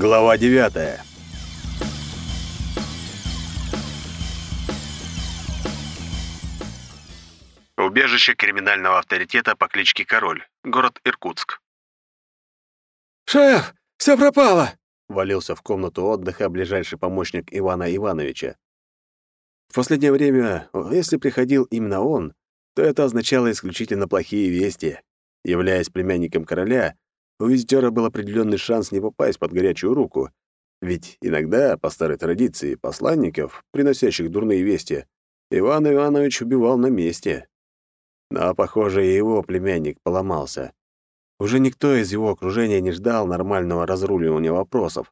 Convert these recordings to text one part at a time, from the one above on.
Глава 9. Убежище криминального авторитета по кличке Король, город Иркутск. «Шеф, все пропало!» — валился в комнату отдыха ближайший помощник Ивана Ивановича. В последнее время, если приходил именно он, то это означало исключительно плохие вести. Являясь племянником короля, у визитера был определенный шанс не попасть под горячую руку, ведь иногда, по старой традиции, посланников, приносящих дурные вести, Иван Иванович убивал на месте. Но, похоже, и его племянник поломался. Уже никто из его окружения не ждал нормального разруливания вопросов.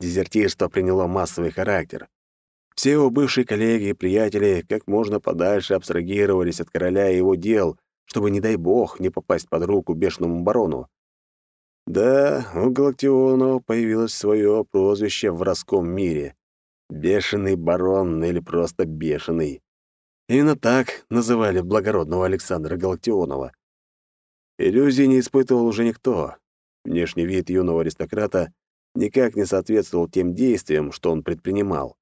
Дезертирство приняло массовый характер. Все его бывшие коллеги и приятели как можно подальше абстрагировались от короля и его дел, чтобы, не дай бог, не попасть под руку бешеному барону. Да, у Галактионова появилось свое прозвище в роском мире. Бешеный барон или просто бешеный. Именно так называли благородного Александра Галактионова. Иллюзий не испытывал уже никто. Внешний вид юного аристократа никак не соответствовал тем действиям, что он предпринимал.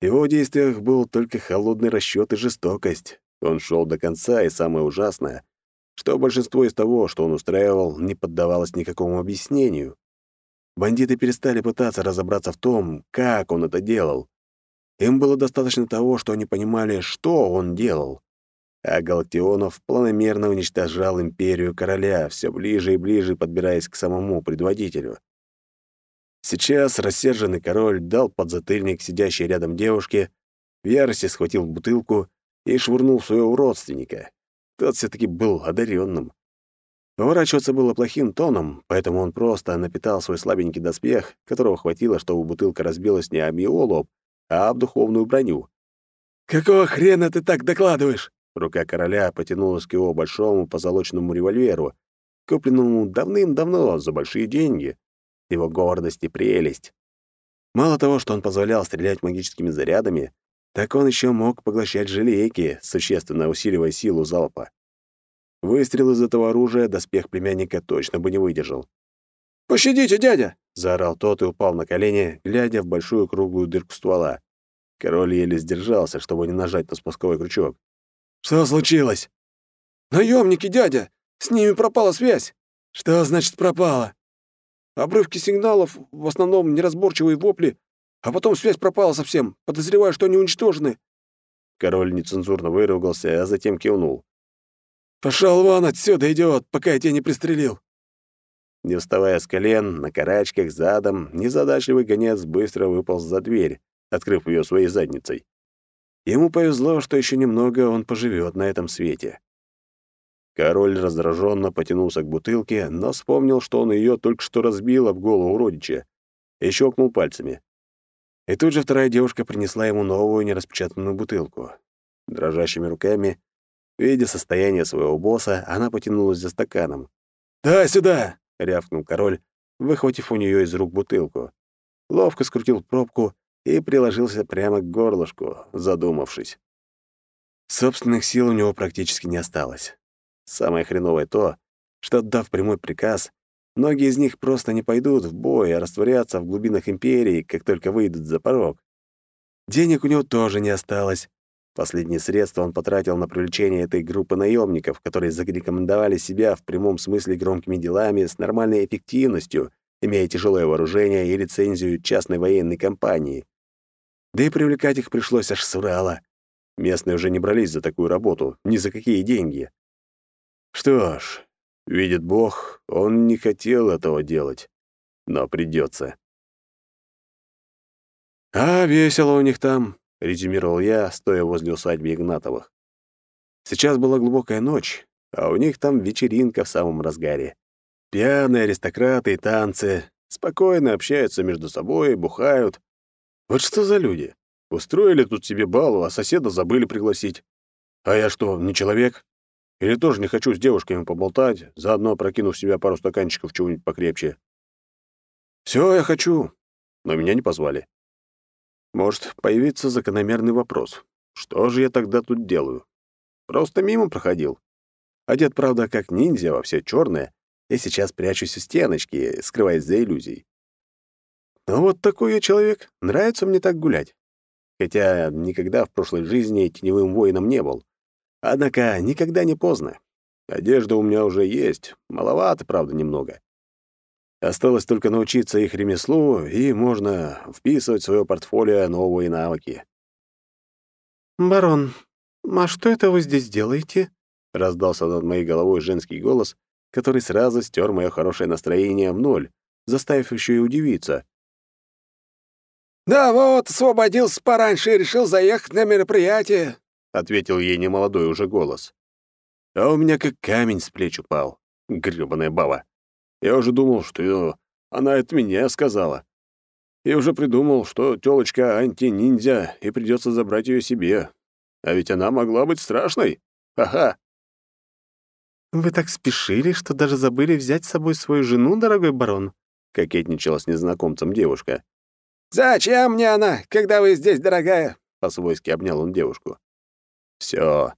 В его действиях был только холодный расчет и жестокость. Он шел до конца, и самое ужасное, что большинство из того, что он устраивал, не поддавалось никакому объяснению. Бандиты перестали пытаться разобраться в том, как он это делал. Им было достаточно того, что они понимали, что он делал. А Галактионов планомерно уничтожал империю короля, все ближе и ближе подбираясь к самому предводителю. Сейчас рассерженный король дал подзатыльник сидящей рядом девушке, в ярости схватил бутылку и швырнул своего родственника. Тот все-таки был одаренным. Уворачиваться было плохим тоном, поэтому он просто напитал свой слабенький доспех, которого хватило, чтобы бутылка разбилась не об его лоб, а об духовную броню. «Какого хрена ты так докладываешь?» Рука короля потянулась к его большому позолоченному револьверу, купленному давным-давно за большие деньги. Его гордость и прелесть. Мало того, что он позволял стрелять магическими зарядами, так он еще мог поглощать желейки, существенно усиливая силу залпа. Выстрел из этого оружия доспех племянника точно бы не выдержал. «Пощадите, дядя!» — заорал тот и упал на колени, глядя в большую круглую дырку ствола. Король еле сдержался, чтобы не нажать на спусковой крючок. «Что случилось?» «Наемники, дядя! С ними пропала связь!» «Что значит пропала?» «Обрывки сигналов, в основном неразборчивые вопли, а потом связь пропала совсем. Подозреваю, что они уничтожены». Король нецензурно выругался, а затем кивнул. «Пошел вон отсюда, идиот, пока я тебя не пристрелил!» Не вставая с колен, на карачках, задом, незадачливый гонец быстро выполз за дверь, открыв ее своей задницей. Ему повезло, что еще немного он поживет на этом свете. Король раздраженно потянулся к бутылке, но вспомнил, что он ее только что разбил об голову родича, и щелкнул пальцами. И тут же вторая девушка принесла ему новую нераспечатанную бутылку. Дрожащими руками, видя состояние своего босса, она потянулась за стаканом. «Да, сюда!» — рявкнул король, выхватив у нее из рук бутылку. Ловко скрутил пробку и приложился прямо к горлышку, задумавшись. Собственных сил у него практически не осталось. Самое хреновое то, что, отдав прямой приказ, Многие из них просто не пойдут в бой, а растворятся в глубинах империи, как только выйдут за порог. Денег у него тоже не осталось. Последние средства он потратил на привлечение этой группы наемников, которые зарекомендовали себя в прямом смысле громкими делами с нормальной эффективностью, имея тяжелое вооружение и лицензию частной военной компании. Да и привлекать их пришлось аж с Урала. Местные уже не брались за такую работу, ни за какие деньги. Что ж, Видит Бог, он не хотел этого делать, но придется. «А, весело у них там», — резюмировал я, стоя возле усадьбы Игнатовых. Сейчас была глубокая ночь, а у них там вечеринка в самом разгаре. Пьяные аристократы и танцы, спокойно общаются между собой, бухают. Вот что за люди? Устроили тут себе балу, а соседа забыли пригласить. А я что, не человек? Или тоже не хочу с девушками поболтать, заодно прокинув в себя пару стаканчиков чего-нибудь покрепче. Все я хочу, но меня не позвали. Может появится закономерный вопрос. Что же я тогда тут делаю? Просто мимо проходил. Одет, правда, как ниндзя во все черное, и сейчас прячусь у стеночки, скрываясь за иллюзией. Но вот такой я человек. Нравится мне так гулять. Хотя никогда в прошлой жизни теневым воином не был. Однако никогда не поздно. Одежда у меня уже есть, маловато, правда, немного. Осталось только научиться их ремеслу, и можно вписывать в своё портфолио новые навыки. «Барон, а что это вы здесь делаете?» — раздался над моей головой женский голос, который сразу стер мое хорошее настроение в ноль, заставив еще и удивиться. «Да вот, освободился пораньше и решил заехать на мероприятие», — ответил ей немолодой уже голос. А у меня как камень с плеч упал, грёбаная баба. Я уже думал, что она от меня сказала. Я уже придумал, что тёлочка анти-ниндзя, и придётся забрать её себе. А ведь она могла быть страшной. Ха-ха. «Вы так спешили, что даже забыли взять с собой свою жену, дорогой барон?» — кокетничала с незнакомцем девушка. «Зачем мне она, когда вы здесь, дорогая?» — по-свойски обнял он девушку. Все.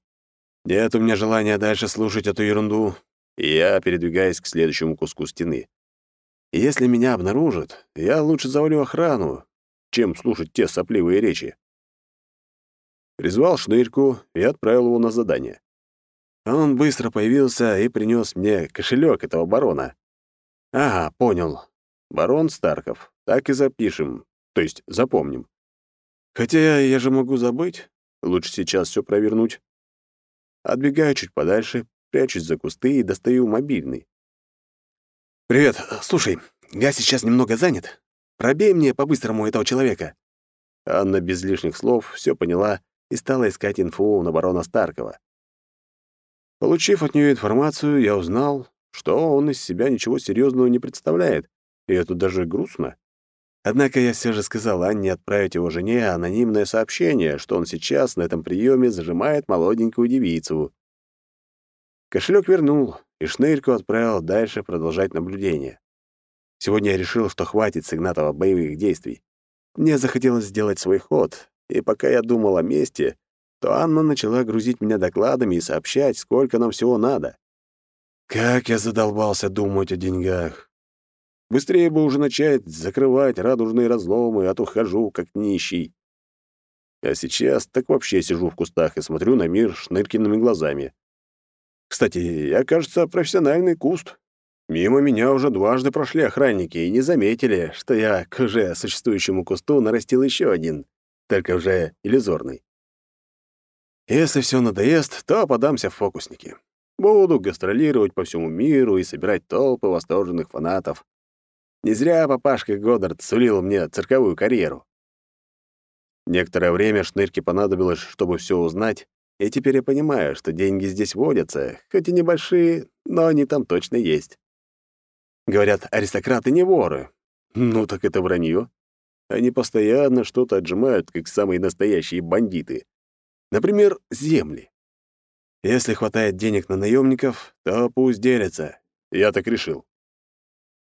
Нет у меня желания дальше слушать эту ерунду, и я передвигаюсь к следующему куску стены. Если меня обнаружат, я лучше завалю охрану, чем слушать те сопливые речи. Призвал шнырьку и отправил его на задание. Он быстро появился и принес мне кошелек этого барона. Ага, понял. Барон Старков. Так и запишем, то есть запомним. Хотя я же могу забыть. Лучше сейчас все провернуть. Отбегаю чуть подальше, прячусь за кусты и достаю мобильный. «Привет, слушай, я сейчас немного занят. Пробей мне по-быстрому этого человека». Анна без лишних слов все поняла и стала искать инфу на барона Старкова. Получив от нее информацию, я узнал, что он из себя ничего серьезного не представляет, и это даже грустно. Однако я все же сказал Анне отправить его жене анонимное сообщение, что он сейчас на этом приеме зажимает молоденькую девицу. Кошелек вернул, и Шнырьку отправил дальше продолжать наблюдение. Сегодня я решил, что хватит с боевых действий. Мне захотелось сделать свой ход, и пока я думал о месте, то Анна начала грузить меня докладами и сообщать, сколько нам всего надо. Как я задолбался думать о деньгах. Быстрее бы уже начать закрывать радужные разломы, а то хожу, как нищий. А сейчас так вообще сижу в кустах и смотрю на мир шныркиными глазами. Кстати, я, кажется, профессиональный куст. Мимо меня уже дважды прошли охранники и не заметили, что я к уже существующему кусту нарастил еще один, только уже иллюзорный. Если все надоест, то подамся в фокусники. Буду гастролировать по всему миру и собирать толпы восторженных фанатов. Не зря папашка Годдард сулил мне цирковую карьеру. Некоторое время Шнырке понадобилось, чтобы все узнать, и теперь я понимаю, что деньги здесь водятся, хоть и небольшие, но они там точно есть. Говорят, аристократы не воры. Ну так это вранье. Они постоянно что-то отжимают, как самые настоящие бандиты. Например, земли. Если хватает денег на наемников, то пусть делятся. Я так решил.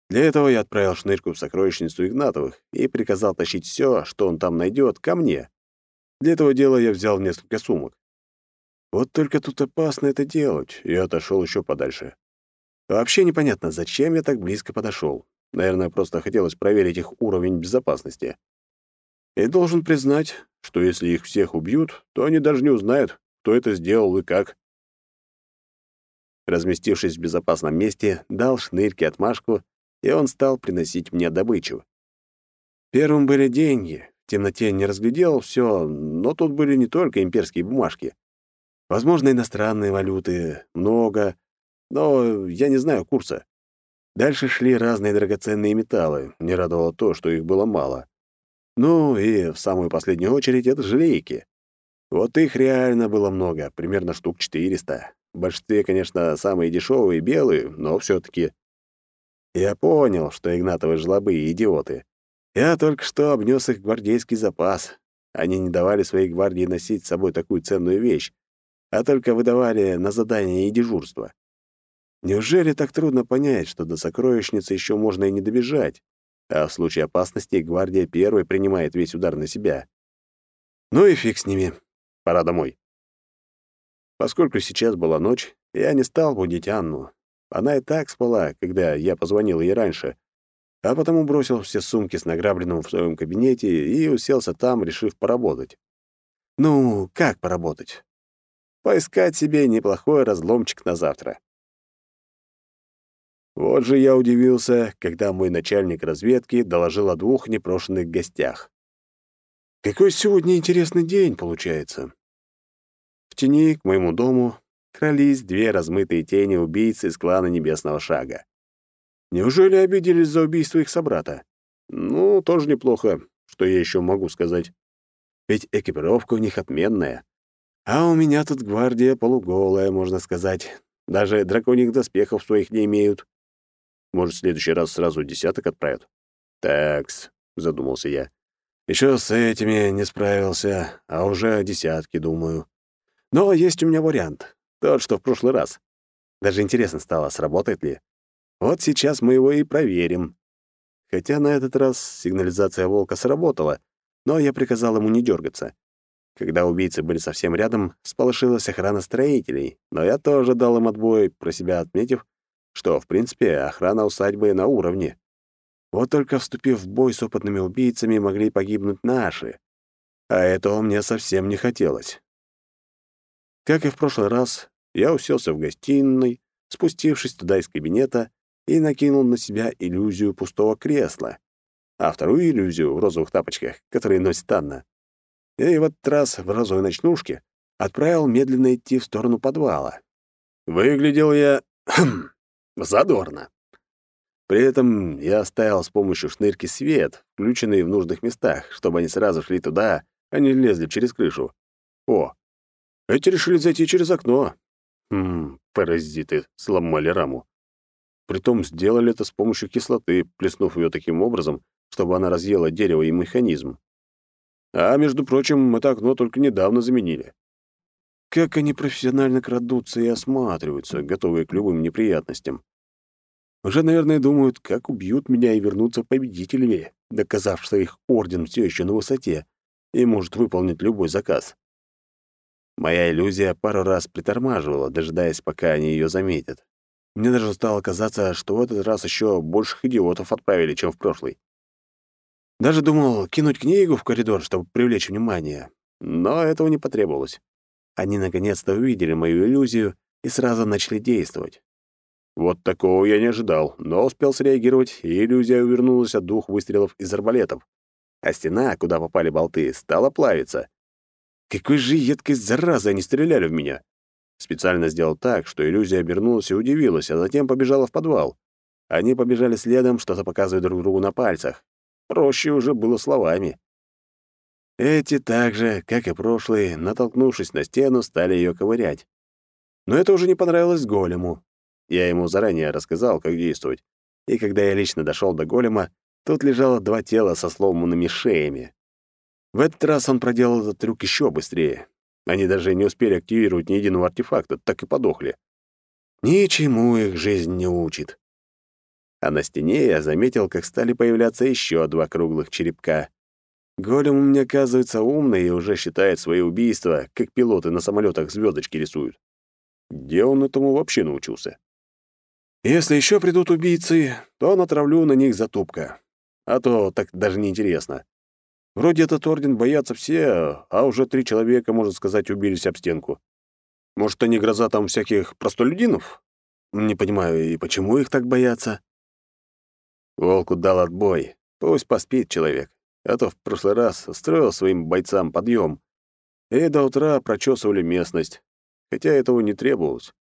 Для этого я отправил Шнырьку в сокровищницу Игнатовых и приказал тащить все, что он там найдет, ко мне. Для этого дела я взял несколько сумок. Вот только тут опасно это делать, и отошел еще подальше. Вообще непонятно, зачем я так близко подошел. Наверное, просто хотелось проверить их уровень безопасности. И должен признать, что если их всех убьют, то они даже не узнают, кто это сделал и как. Разместившись в безопасном месте, дал шнырьке отмашку и он стал приносить мне добычу. Первым были деньги. В темноте не разглядел все, но тут были не только имперские бумажки. Возможно, иностранные валюты, много, но я не знаю курса. Дальше шли разные драгоценные металлы, не радовало то, что их было мало. Ну и в самую последнюю очередь это желейки. Вот их реально было много, примерно штук 400. В большинстве, конечно, самые дешевые белые, но все таки я понял, что Игнатовы жлобы и идиоты. Я только что обнес их гвардейский запас. Они не давали своей гвардии носить с собой такую ценную вещь, а только выдавали на задание и дежурство. Неужели так трудно понять, что до сокровищницы еще можно и не добежать? А в случае опасности гвардия первой принимает весь удар на себя. Ну и фиг с ними. Пора домой. Поскольку сейчас была ночь, я не стал будить Анну, она и так спала, когда я позвонил ей раньше, а потом бросил все сумки с награбленным в своем кабинете и уселся там, решив поработать. Ну, как поработать? Поискать себе неплохой разломчик на завтра. Вот же я удивился, когда мой начальник разведки доложил о двух непрошенных гостях. Какой сегодня интересный день получается. В тени к моему дому крались две размытые тени убийцы из клана Небесного Шага. Неужели обиделись за убийство их собрата? Ну, тоже неплохо, что я еще могу сказать. Ведь экипировка у них отменная. А у меня тут гвардия полуголая, можно сказать. Даже драконьих доспехов своих не имеют. Может, в следующий раз сразу десяток отправят? Такс, задумался я. Еще с этими не справился, а уже десятки думаю. Но есть у меня вариант. Тот, что в прошлый раз. Даже интересно стало, сработает ли. Вот сейчас мы его и проверим. Хотя на этот раз сигнализация волка сработала, но я приказал ему не дергаться. Когда убийцы были совсем рядом, сполошилась охрана строителей, но я тоже дал им отбой, про себя отметив, что, в принципе, охрана усадьбы на уровне. Вот только вступив в бой с опытными убийцами, могли погибнуть наши. А этого мне совсем не хотелось. Как и в прошлый раз, я уселся в гостиной, спустившись туда из кабинета, и накинул на себя иллюзию пустого кресла, а вторую иллюзию в розовых тапочках, которые носит Анна. И в этот раз в розовой ночнушке отправил медленно идти в сторону подвала. Выглядел я хм, задорно. При этом я оставил с помощью шнырки свет, включенный в нужных местах, чтобы они сразу шли туда, а не лезли через крышу. О, эти решили зайти через окно. Хм, паразиты, сломали раму. Притом сделали это с помощью кислоты, плеснув ее таким образом, чтобы она разъела дерево и механизм. А, между прочим, это окно только недавно заменили. Как они профессионально крадутся и осматриваются, готовые к любым неприятностям. Уже, наверное, думают, как убьют меня и вернутся победителями, доказав, что их орден все еще на высоте и может выполнить любой заказ. Моя иллюзия пару раз притормаживала, дожидаясь, пока они ее заметят. Мне даже стало казаться, что в этот раз еще больших идиотов отправили, чем в прошлый. Даже думал кинуть книгу в коридор, чтобы привлечь внимание, но этого не потребовалось. Они наконец-то увидели мою иллюзию и сразу начали действовать. Вот такого я не ожидал, но успел среагировать, и иллюзия увернулась от двух выстрелов из арбалетов. А стена, куда попали болты, стала плавиться. Какой же едкой заразой они стреляли в меня! Специально сделал так, что иллюзия обернулась и удивилась, а затем побежала в подвал. Они побежали следом, что-то показывая друг другу на пальцах. Проще уже было словами. Эти также, как и прошлые, натолкнувшись на стену, стали ее ковырять. Но это уже не понравилось голему. Я ему заранее рассказал, как действовать. И когда я лично дошел до голема, тут лежало два тела со сломанными шеями. В этот раз он проделал этот трюк еще быстрее. Они даже не успели активировать ни единого артефакта, так и подохли. Ничему их жизнь не учит. А на стене я заметил, как стали появляться еще два круглых черепка. Голем у меня, оказывается, умный и уже считает свои убийства, как пилоты на самолетах звездочки рисуют. Где он этому вообще научился? Если еще придут убийцы, то натравлю на них затупка. А то так даже неинтересно. Вроде этот орден боятся все, а уже три человека, можно сказать, убились об стенку. Может, они гроза там всяких простолюдинов? Не понимаю, и почему их так боятся? Волку дал отбой. Пусть поспит человек. А то в прошлый раз строил своим бойцам подъем. И до утра прочесывали местность. Хотя этого не требовалось.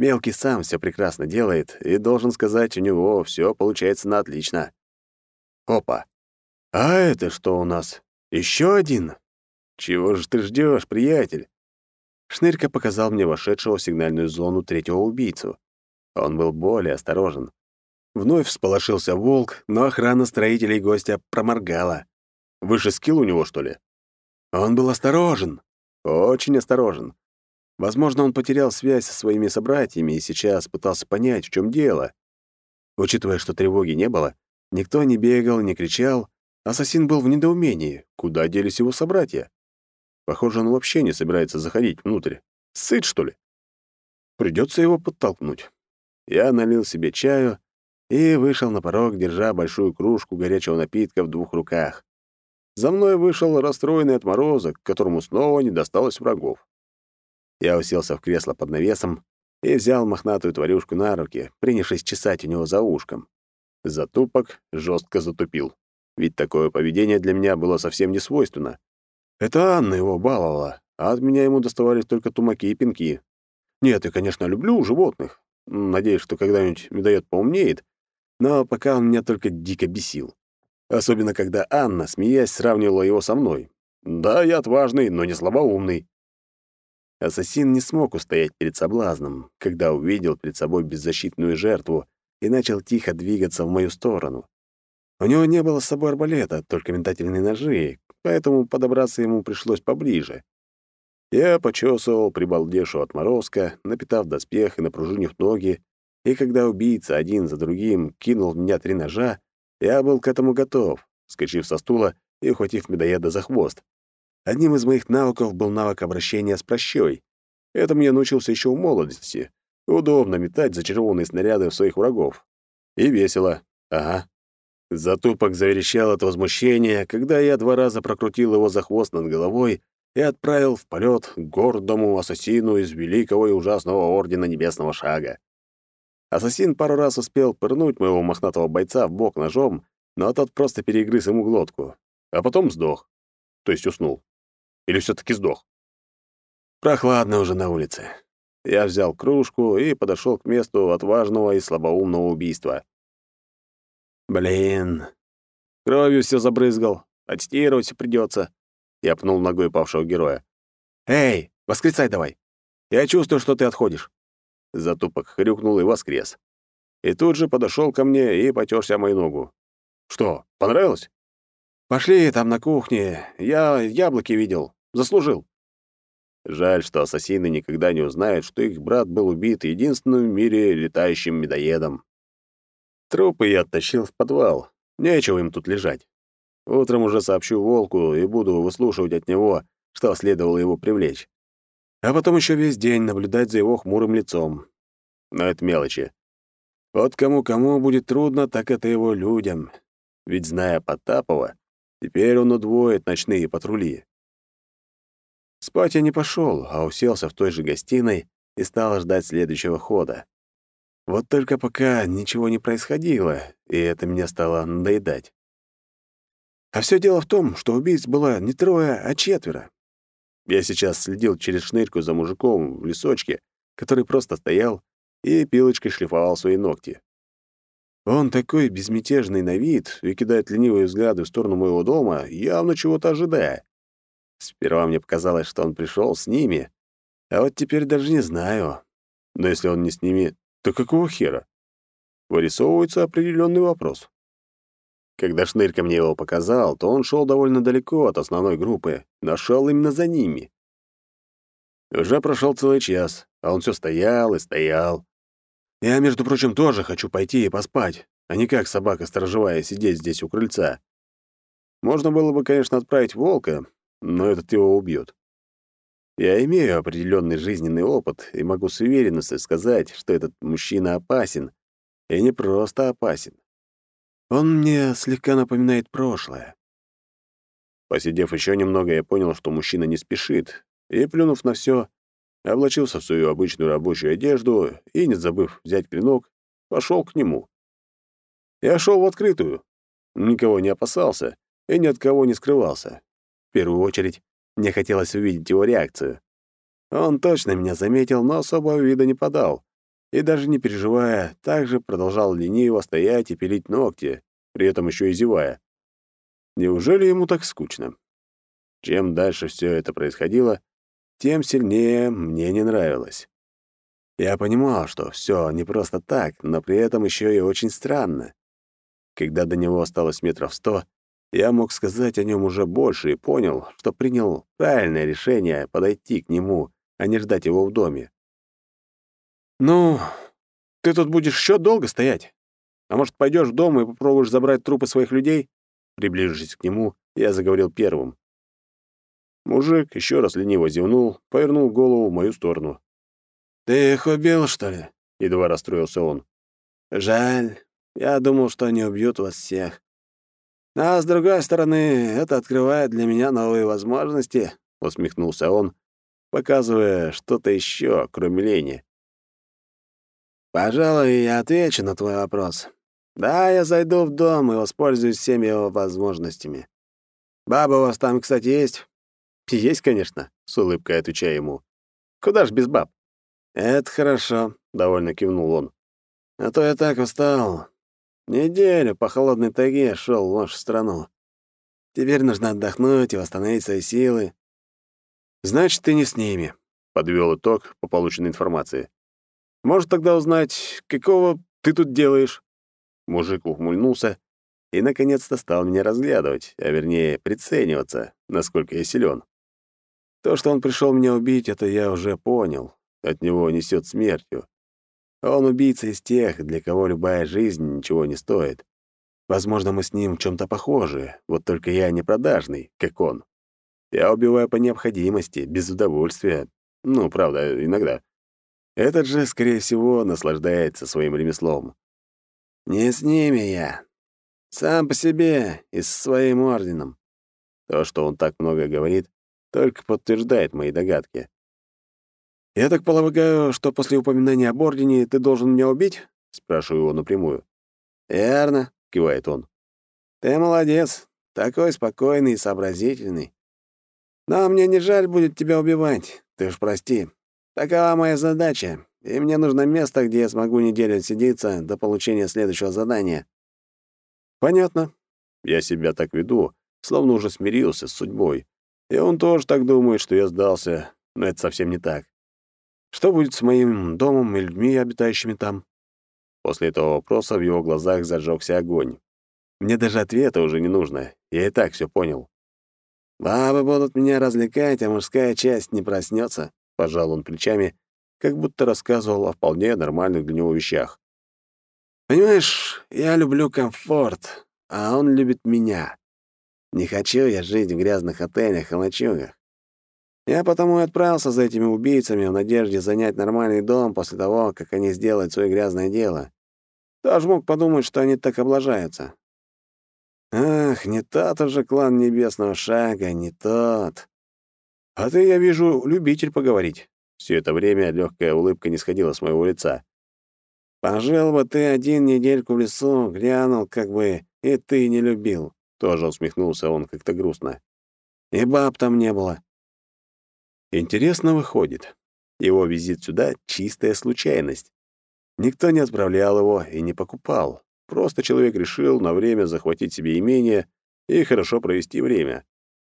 Мелкий сам все прекрасно делает, и, должен сказать, у него все получается на отлично. Опа! «А это что у нас? Еще один?» «Чего же ты ждешь, приятель?» Шнырька показал мне вошедшего в сигнальную зону третьего убийцу. Он был более осторожен. Вновь всполошился волк, но охрана строителей гостя проморгала. «Выше скилл у него, что ли?» Он был осторожен. Очень осторожен. Возможно, он потерял связь со своими собратьями и сейчас пытался понять, в чем дело. Учитывая, что тревоги не было, никто не бегал, не кричал, Ассасин был в недоумении, куда делись его собратья. Похоже, он вообще не собирается заходить внутрь. Сыт, что ли? Придется его подтолкнуть. Я налил себе чаю и вышел на порог, держа большую кружку горячего напитка в двух руках. За мной вышел расстроенный отморозок, которому снова не досталось врагов. Я уселся в кресло под навесом и взял мохнатую тварюшку на руки, принявшись чесать у него за ушком. Затупок жестко затупил ведь такое поведение для меня было совсем не свойственно. Это Анна его баловала, а от меня ему доставались только тумаки и пинки. Нет, я, конечно, люблю животных. Надеюсь, что когда-нибудь медоед поумнеет, но пока он меня только дико бесил. Особенно, когда Анна, смеясь, сравнивала его со мной. Да, я отважный, но не слабоумный. Ассасин не смог устоять перед соблазном, когда увидел перед собой беззащитную жертву и начал тихо двигаться в мою сторону. У него не было с собой арбалета, только ментательные ножи, поэтому подобраться ему пришлось поближе. Я почесывал прибалдешу отморозка, напитав доспех и напружинив ноги, и когда убийца один за другим кинул в меня три ножа, я был к этому готов, скачив со стула и ухватив медоеда за хвост. Одним из моих навыков был навык обращения с прощой. Этому я научился еще в молодости. Удобно метать зачарованные снаряды в своих врагов. И весело. Ага. Затупок заверещал от возмущения, когда я два раза прокрутил его за хвост над головой и отправил в полет гордому ассасину из великого и ужасного Ордена Небесного Шага. Ассасин пару раз успел пырнуть моего мохнатого бойца в бок ножом, но тот просто перегрыз ему глотку, а потом сдох. То есть уснул. Или все таки сдох. Прохладно уже на улице. Я взял кружку и подошел к месту отважного и слабоумного убийства — «Блин, кровью все забрызгал. Отстирывать придется. Я пнул ногой павшего героя. «Эй, воскресай давай! Я чувствую, что ты отходишь!» Затупок хрюкнул и воскрес. И тут же подошел ко мне и потерся мою ногу. «Что, понравилось?» «Пошли там на кухне. Я яблоки видел. Заслужил». Жаль, что ассасины никогда не узнают, что их брат был убит единственным в мире летающим медоедом. Трупы я оттащил в подвал. Нечего им тут лежать. Утром уже сообщу волку и буду выслушивать от него, что следовало его привлечь. А потом еще весь день наблюдать за его хмурым лицом. Но это мелочи. Вот кому-кому будет трудно, так это его людям. Ведь, зная Потапова, теперь он удвоит ночные патрули. Спать я не пошел, а уселся в той же гостиной и стал ждать следующего хода. Вот только пока ничего не происходило, и это меня стало надоедать. А все дело в том, что убийц было не трое, а четверо. Я сейчас следил через шнырьку за мужиком в лесочке, который просто стоял и пилочкой шлифовал свои ногти. Он такой безмятежный на вид и кидает ленивые взгляды в сторону моего дома, явно чего-то ожидая. Сперва мне показалось, что он пришел с ними, а вот теперь даже не знаю. Но если он не с ними, то какого хера? Вырисовывается определенный вопрос. Когда Шнырь мне его показал, то он шел довольно далеко от основной группы, нашел именно за ними. Уже прошел целый час, а он все стоял и стоял. Я, между прочим, тоже хочу пойти и поспать, а не как собака сторожевая сидеть здесь у крыльца. Можно было бы, конечно, отправить волка, но этот его убьет. Я имею определенный жизненный опыт и могу с уверенностью сказать, что этот мужчина опасен. И не просто опасен. Он мне слегка напоминает прошлое. Посидев еще немного, я понял, что мужчина не спешит, и, плюнув на все, облачился в свою обычную рабочую одежду и, не забыв взять клинок, пошел к нему. Я шел в открытую, никого не опасался и ни от кого не скрывался. В первую очередь, мне хотелось увидеть его реакцию. Он точно меня заметил, но особого вида не подал. И даже не переживая, также продолжал лениво стоять и пилить ногти, при этом еще и зевая. Неужели ему так скучно? Чем дальше все это происходило, тем сильнее мне не нравилось. Я понимал, что все не просто так, но при этом еще и очень странно. Когда до него осталось метров сто, я мог сказать о нем уже больше и понял, что принял правильное решение подойти к нему, а не ждать его в доме. «Ну, ты тут будешь еще долго стоять? А может, пойдешь в дом и попробуешь забрать трупы своих людей?» Приближившись к нему, я заговорил первым. Мужик еще раз лениво зевнул, повернул голову в мою сторону. «Ты их убил, что ли?» — едва расстроился он. «Жаль. Я думал, что они убьют вас всех. «А с другой стороны, это открывает для меня новые возможности», — усмехнулся он, показывая что-то еще, кроме лени. «Пожалуй, я отвечу на твой вопрос. Да, я зайду в дом и воспользуюсь всеми его возможностями. Баба у вас там, кстати, есть?» «Есть, конечно», — с улыбкой отвечая ему. «Куда ж без баб?» «Это хорошо», — довольно кивнул он. «А то я так устал. Неделю по холодной тайге шел в вашу страну. Теперь нужно отдохнуть и восстановить свои силы». «Значит, ты не с ними», — подвел итог по полученной информации. «Может тогда узнать, какого ты тут делаешь?» Мужик ухмыльнулся и, наконец-то, стал меня разглядывать, а вернее, прицениваться, насколько я силен. То, что он пришел меня убить, это я уже понял. От него несет смертью. Он убийца из тех, для кого любая жизнь ничего не стоит. Возможно, мы с ним в чем-то похожи, вот только я не продажный, как он. Я убиваю по необходимости, без удовольствия. Ну, правда, иногда. Этот же, скорее всего, наслаждается своим ремеслом. Не с ними я. Сам по себе и с своим орденом. То, что он так много говорит, только подтверждает мои догадки. «Я так полагаю, что после упоминания об Ордене ты должен меня убить?» — спрашиваю его напрямую. «Верно», — кивает он. «Ты молодец, такой спокойный и сообразительный. Но мне не жаль будет тебя убивать, ты ж прости. Такова моя задача, и мне нужно место, где я смогу неделю сидеться до получения следующего задания». «Понятно. Я себя так веду, словно уже смирился с судьбой. И он тоже так думает, что я сдался, но это совсем не так. Что будет с моим домом и людьми, обитающими там? После этого вопроса в его глазах зажегся огонь. Мне даже ответа уже не нужно. Я и так все понял. «Бабы будут меня развлекать, а мужская часть не проснется, пожал он плечами, как будто рассказывал о вполне нормальных для него вещах. «Понимаешь, я люблю комфорт, а он любит меня. Не хочу я жить в грязных отелях и ночугах. Я потому и отправился за этими убийцами в надежде занять нормальный дом после того, как они сделают свое грязное дело. Даже мог подумать, что они так облажаются. Ах, не тот же клан Небесного Шага, не тот. А ты, я вижу, любитель поговорить. Все это время легкая улыбка не сходила с моего лица. Пожил бы ты один недельку в лесу, глянул, как бы, и ты не любил. Тоже усмехнулся он как-то грустно. И баб там не было. Интересно выходит. Его визит сюда — чистая случайность. Никто не отправлял его и не покупал. Просто человек решил на время захватить себе имение и хорошо провести время.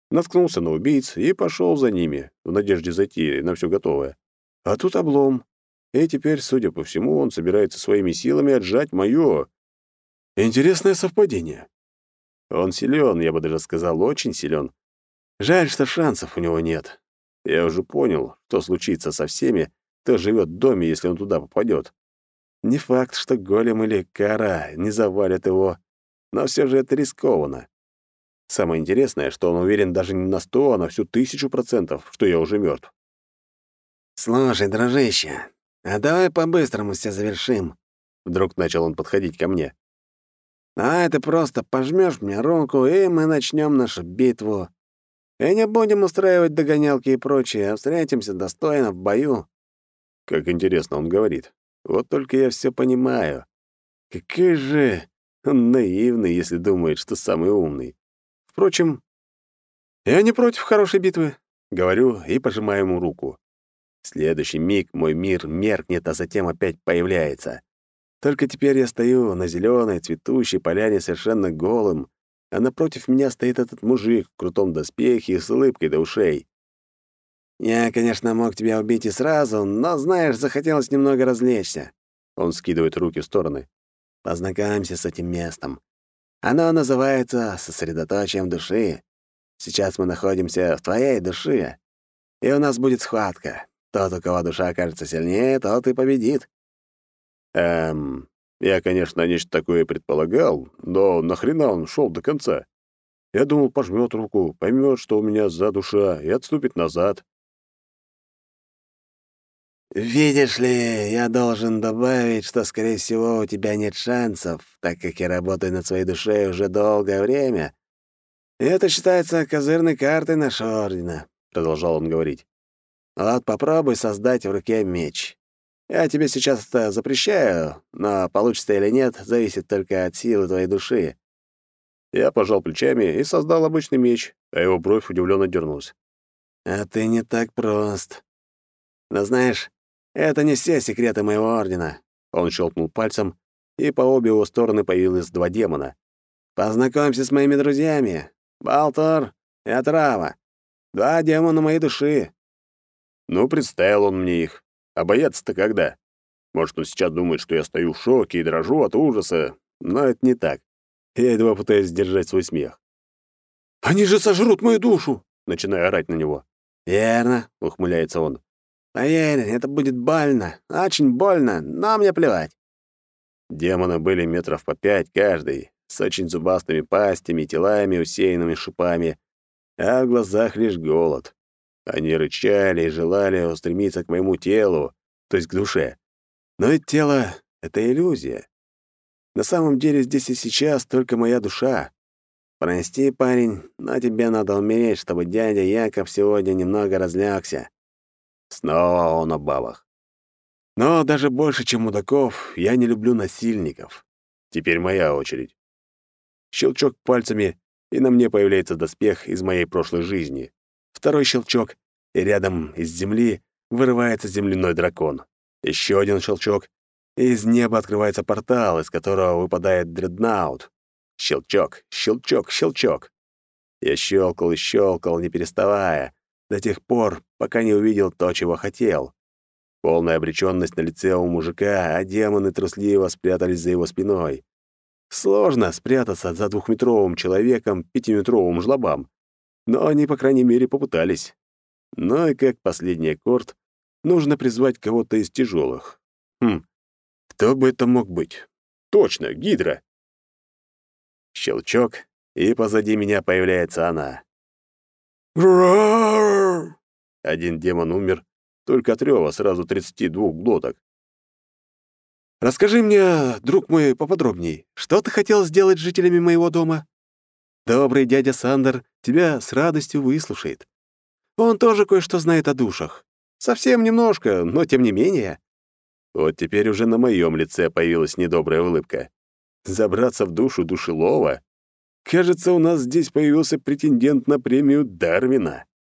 Наткнулся на убийц и пошел за ними, в надежде зайти на все готовое. А тут облом. И теперь, судя по всему, он собирается своими силами отжать моё. Интересное совпадение. Он силен, я бы даже сказал, очень силен. Жаль, что шансов у него нет. Я уже понял, что случится со всеми, кто живет в доме, если он туда попадет. Не факт, что голем или кара не завалят его, но все же это рискованно. Самое интересное, что он уверен даже не на сто, а на всю тысячу процентов, что я уже мертв. «Слушай, дружище, а давай по-быстрому все завершим», — вдруг начал он подходить ко мне. «А это просто пожмешь мне руку, и мы начнем нашу битву. И не будем устраивать догонялки и прочее, а встретимся достойно в бою». Как интересно он говорит. Вот только я все понимаю. Какой же он наивный, если думает, что самый умный. Впрочем, я не против хорошей битвы, говорю и пожимаю ему руку. В следующий миг мой мир меркнет, а затем опять появляется. Только теперь я стою на зеленой цветущей поляне совершенно голым, а напротив меня стоит этот мужик в крутом доспехе и с улыбкой до ушей. «Я, конечно, мог тебя убить и сразу, но, знаешь, захотелось немного развлечься». Он скидывает руки в стороны. Познакомимся с этим местом. Оно называется сосредоточием души. Сейчас мы находимся в твоей душе, и у нас будет схватка. Тот, у кого душа окажется сильнее, тот и победит». «Эм, я, конечно, нечто такое предполагал, но нахрена он шел до конца? Я думал, пожмет руку, поймет, что у меня за душа, и отступит назад. «Видишь ли, я должен добавить, что, скорее всего, у тебя нет шансов, так как я работаю над своей душой уже долгое время. И это считается козырной картой нашего ордена», — продолжал он говорить. «Вот попробуй создать в руке меч. Я тебе сейчас это запрещаю, но получится или нет, зависит только от силы твоей души». Я пожал плечами и создал обычный меч, а его бровь удивленно дернулась. «А ты не так прост. Но знаешь, это не все секреты моего ордена». Он щелкнул пальцем, и по обе его стороны появилось два демона. «Познакомься с моими друзьями. Балтор и Отрава. Два демона моей души». Ну, представил он мне их, а бояться-то когда? Может, он сейчас думает, что я стою в шоке и дрожу от ужаса, но это не так. Я едва пытаюсь сдержать свой смех. «Они же сожрут мою душу!» — начинаю орать на него. «Верно», — ухмыляется он. «А «Поверь, это будет больно, очень больно, но мне плевать». Демоны были метров по пять каждый, с очень зубастыми пастями, телами, усеянными шипами, а в глазах лишь голод. Они рычали и желали устремиться к моему телу, то есть к душе. Но ведь тело — это иллюзия. На самом деле здесь и сейчас только моя душа. Прости, парень, но тебе надо умереть, чтобы дядя Яков сегодня немного разлягся. Снова он о бабах. Но даже больше, чем мудаков, я не люблю насильников. Теперь моя очередь. Щелчок пальцами, и на мне появляется доспех из моей прошлой жизни. Второй щелчок, и рядом из земли вырывается земляной дракон. Еще один щелчок, и из неба открывается портал, из которого выпадает дредноут. Щелчок, щелчок, щелчок. Я щелкал и щелкал, не переставая, до тех пор, пока не увидел то, чего хотел. Полная обреченность на лице у мужика, а демоны трусливо спрятались за его спиной. Сложно спрятаться за двухметровым человеком, пятиметровым жлобам но они, по крайней мере, попытались. Ну и как последний аккорд, нужно призвать кого-то из тяжелых. Хм, кто бы это мог быть? Точно, Гидра. Щелчок, и позади меня появляется она. Один демон умер, только от рёва сразу 32 глоток. «Расскажи мне, друг мой, поподробней, что ты хотел сделать с жителями моего дома?» Добрый дядя Сандер тебя с радостью выслушает. Он тоже кое-что знает о душах. Совсем немножко, но тем не менее. Вот теперь уже на моем лице появилась недобрая улыбка. Забраться в душу душелова? Кажется, у нас здесь появился претендент на премию Дарвина.